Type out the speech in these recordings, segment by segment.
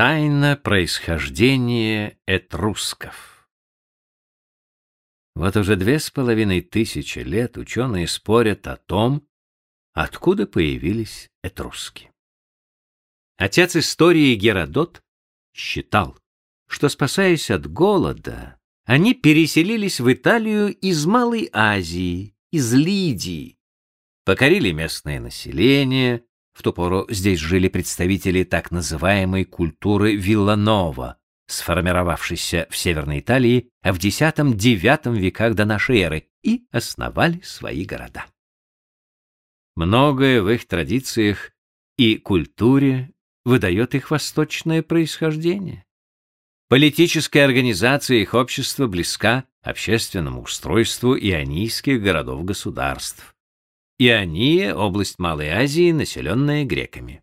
Тайна происхождения этрусков. Вот уже две с половиной тысячи лет ученые спорят о том, откуда появились этруски. Отец истории Геродот считал, что, спасаясь от голода, они переселились в Италию из Малой Азии, из Лидии, покорили местное население, в ту пору здесь жили представители так называемой культуры Вилланова, сформировавшейся в Северной Италии в X-IX веках до нашей эры, и основали свои города. Многое в их традициях и культуре выдает их восточное происхождение. Политическая организация их общества близка общественному устройству ионийских городов-государств. Иония — область Малой Азии, населенная греками.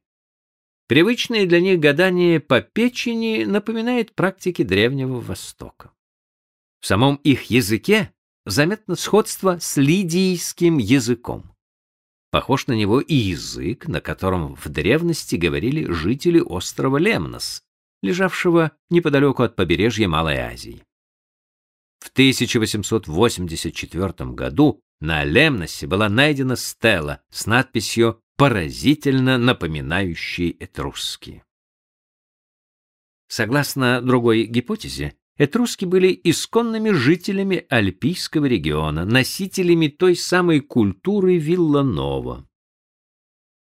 Привычное для них гадание по печени напоминает практики Древнего Востока. В самом их языке заметно сходство с лидийским языком. Похож на него и язык, на котором в древности говорили жители острова Лемнос, лежавшего неподалеку от побережья Малой Азии. В 1884 году на Лемносе была найдена стела с надписью поразительно напоминающей этрусские. Согласно другой гипотезе, этруски были исконными жителями альпийского региона, носителями той самой культуры Вилланова.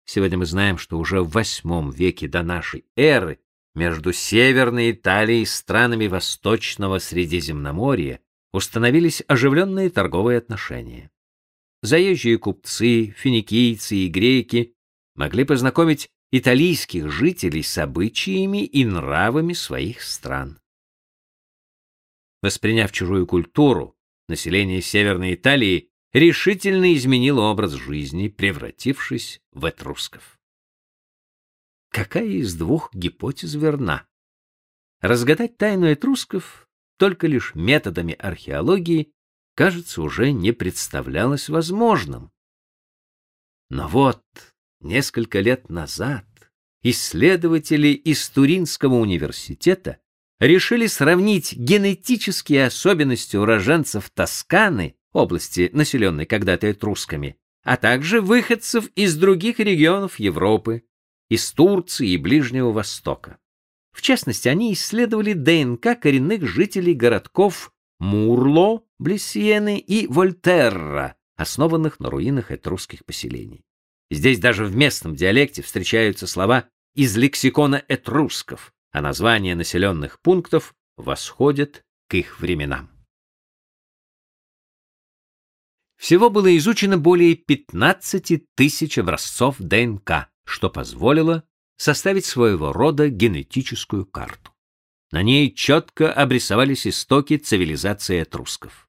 Сегодня мы знаем, что уже в VIII веке до нашей эры между Северной Италией и странами Восточного Средиземноморья установились оживленные торговые отношения. Заезжие купцы, финикийцы и греки могли познакомить итальянских жителей с обычаями и нравами своих стран. Восприняв чужую культуру, население Северной Италии решительно изменило образ жизни, превратившись в этрусков. Какая из двух гипотез верна? Разгадать тайну этрусков только лишь методами археологии кажется, уже не представлялось возможным. Но вот, несколько лет назад исследователи из Туринского университета решили сравнить генетические особенности уроженцев Тосканы, области, населенной когда-то этрусками, а также выходцев из других регионов Европы, из Турции и Ближнего Востока. В частности, они исследовали ДНК коренных жителей городков Мурло, близ и Вольтерра, основанных на руинах этрусских поселений. Здесь даже в местном диалекте встречаются слова из лексикона этрусков, а названия населенных пунктов восходят к их временам. Всего было изучено более 15 тысяч образцов ДНК, что позволило составить своего рода генетическую карту. На ней четко обрисовались истоки цивилизации этрусков.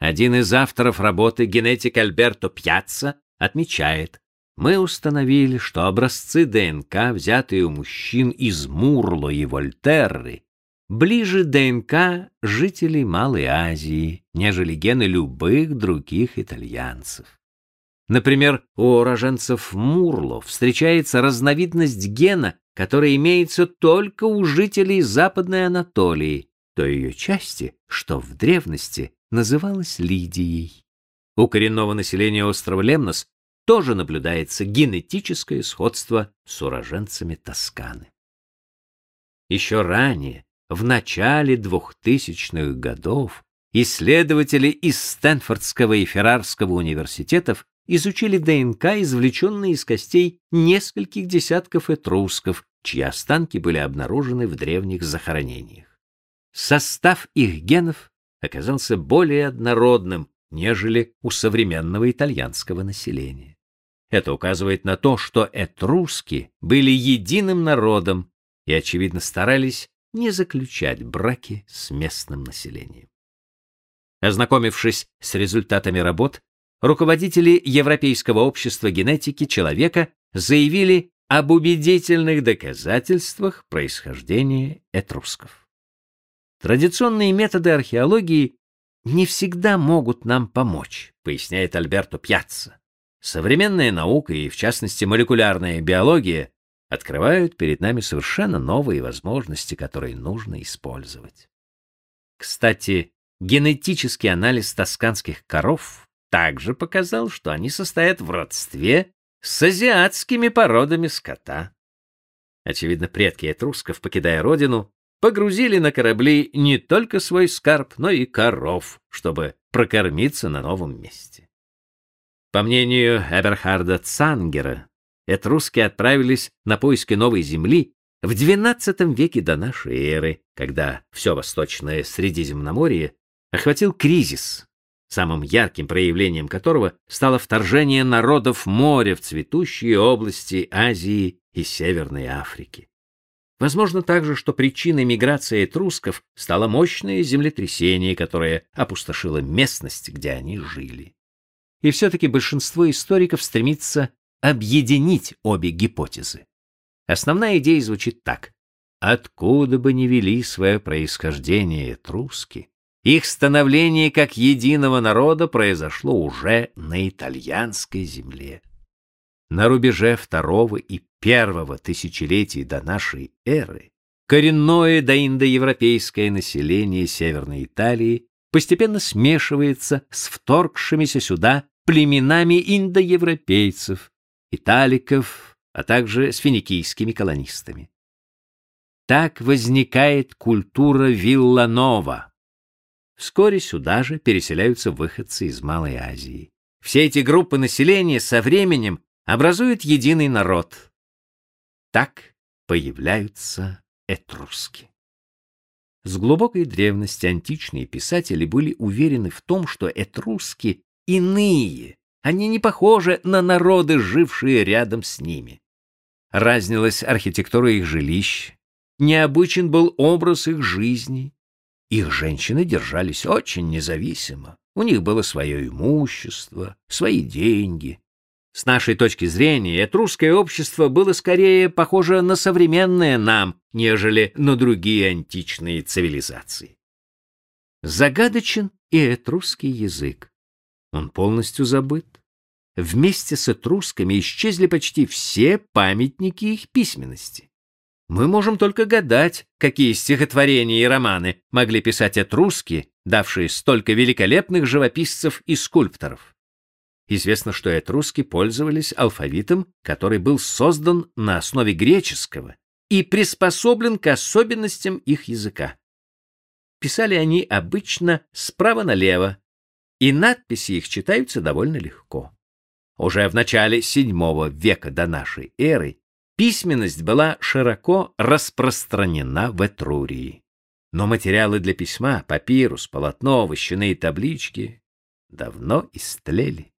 Один из авторов работы, генетик Альберто Пьяцца, отмечает, мы установили, что образцы ДНК, взятые у мужчин из Мурло и Вольтерры, ближе ДНК жителей Малой Азии, нежели гены любых других итальянцев. Например, у уроженцев Мурло встречается разновидность гена, которая имеется только у жителей Западной Анатолии, той ее части, что в древности называлась Лидией. У коренного населения острова Лемнос тоже наблюдается генетическое сходство с уроженцами Тосканы. Еще ранее, в начале 2000-х годов, исследователи из Стэнфордского и Феррарского университетов изучили ДНК, извлеченные из костей нескольких десятков этрусков, чьи останки были обнаружены в древних захоронениях. Состав их генов оказался более однородным, нежели у современного итальянского населения. Это указывает на то, что этруски были единым народом и, очевидно, старались не заключать браки с местным населением. Ознакомившись с результатами работ, руководители Европейского общества генетики человека заявили об убедительных доказательствах происхождения этрусков. Традиционные методы археологии не всегда могут нам помочь, поясняет Альберто Пьяцца. Современная наука и, в частности, молекулярная биология открывают перед нами совершенно новые возможности, которые нужно использовать. Кстати, генетический анализ тосканских коров также показал, что они состоят в родстве с азиатскими породами скота. Очевидно, предки этрусков, покидая родину, погрузили на корабли не только свой скарб, но и коров, чтобы прокормиться на новом месте. По мнению Эберхарда Цангера, этруски отправились на поиски новой земли в XII веке до нашей эры, когда все восточное Средиземноморье охватил кризис, самым ярким проявлением которого стало вторжение народов моря в цветущие области Азии и Северной Африки. Возможно также, что причиной миграции этрусков стало мощное землетрясение, которое опустошило местность, где они жили. И все-таки большинство историков стремится объединить обе гипотезы. Основная идея звучит так. Откуда бы ни вели свое происхождение этруски, их становление как единого народа произошло уже на итальянской земле. На рубеже второго и первого тысячелетий до нашей эры коренное доиндоевропейское население Северной Италии постепенно смешивается с вторгшимися сюда племенами индоевропейцев, италиков, а также с финикийскими колонистами. Так возникает культура Вилланова. Вскоре сюда же переселяются выходцы из Малой Азии. Все эти группы населения со временем образуют единый народ. Так появляются этруски. С глубокой древности античные писатели были уверены в том, что этруски иные, они не похожи на народы, жившие рядом с ними. Разнилась архитектура их жилищ, необычен был образ их жизни. Их женщины держались очень независимо. У них было свое имущество, свои деньги. С нашей точки зрения, этрусское общество было скорее похоже на современное нам, нежели на другие античные цивилизации. Загадочен и этрусский язык. Он полностью забыт. Вместе с этрусками исчезли почти все памятники их письменности. Мы можем только гадать, какие стихотворения и романы могли писать этруски, давшие столько великолепных живописцев и скульпторов. Известно, что этруски пользовались алфавитом, который был создан на основе греческого и приспособлен к особенностям их языка. Писали они обычно справа налево, и надписи их читаются довольно легко. Уже в начале VII века до нашей эры письменность была широко распространена в Этрурии. Но материалы для письма, папирус, полотно, вощаные таблички давно истлели.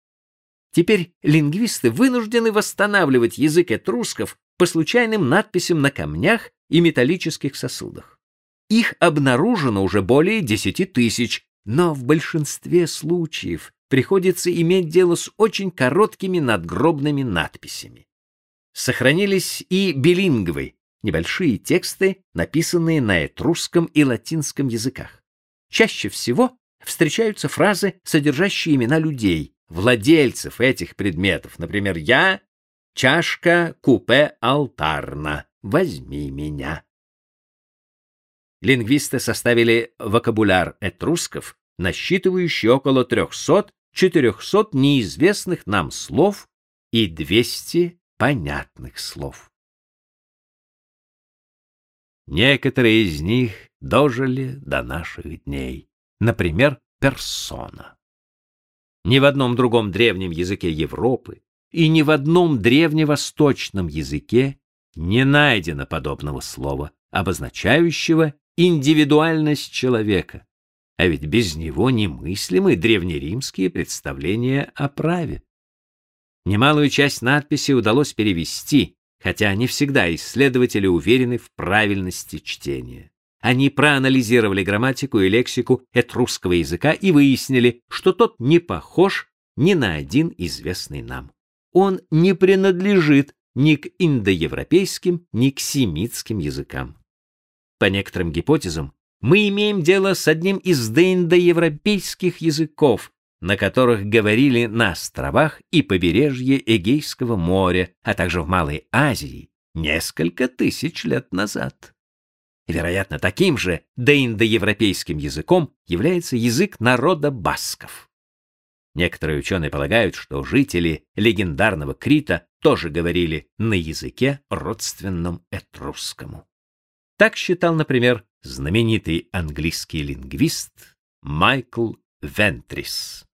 Теперь лингвисты вынуждены восстанавливать язык этрусков по случайным надписям на камнях и металлических сосудах. Их обнаружено уже более десяти тысяч, но в большинстве случаев приходится иметь дело с очень короткими надгробными надписями. Сохранились и билингвы, небольшие тексты, написанные на этрусском и латинском языках. Чаще всего встречаются фразы, содержащие имена людей, владельцев этих предметов. Например, «Я — чашка купе алтарна, возьми меня». Лингвисты составили вокабуляр этрусков, насчитывающий около 300-400 неизвестных нам слов и 200 понятных слов. Некоторые из них дожили до наших дней. Например, персона. Ни в одном другом древнем языке Европы и ни в одном древневосточном языке не найдено подобного слова, обозначающего индивидуальность человека, а ведь без него немыслимы древнеримские представления о праве. Немалую часть надписи удалось перевести, хотя не всегда исследователи уверены в правильности чтения. Они проанализировали грамматику и лексику этрусского языка и выяснили, что тот не похож ни на один известный нам. Он не принадлежит ни к индоевропейским, ни к семитским языкам. По некоторым гипотезам, мы имеем дело с одним из доиндоевропейских языков, на которых говорили на островах и побережье Эгейского моря, а также в Малой Азии, несколько тысяч лет назад. Вероятно, таким же доиндоевропейским языком является язык народа басков. Некоторые ученые полагают, что жители легендарного Крита тоже говорили на языке, родственном этрусскому. Так считал, например, знаменитый английский лингвист Майкл Вентрис.